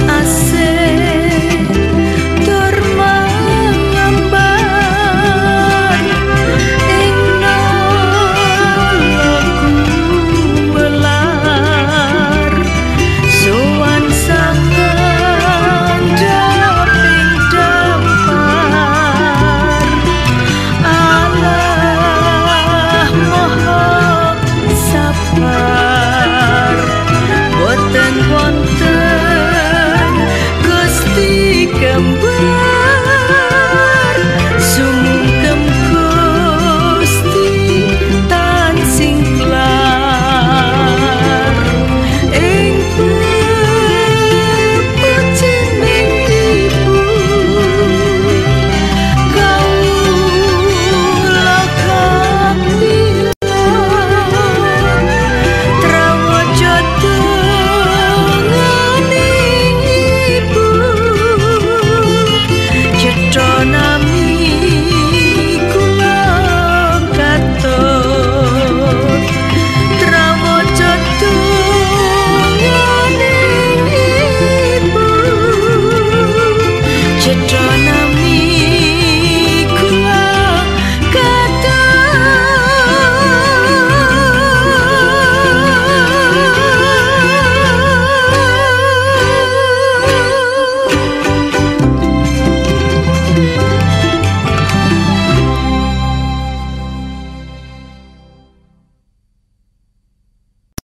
I said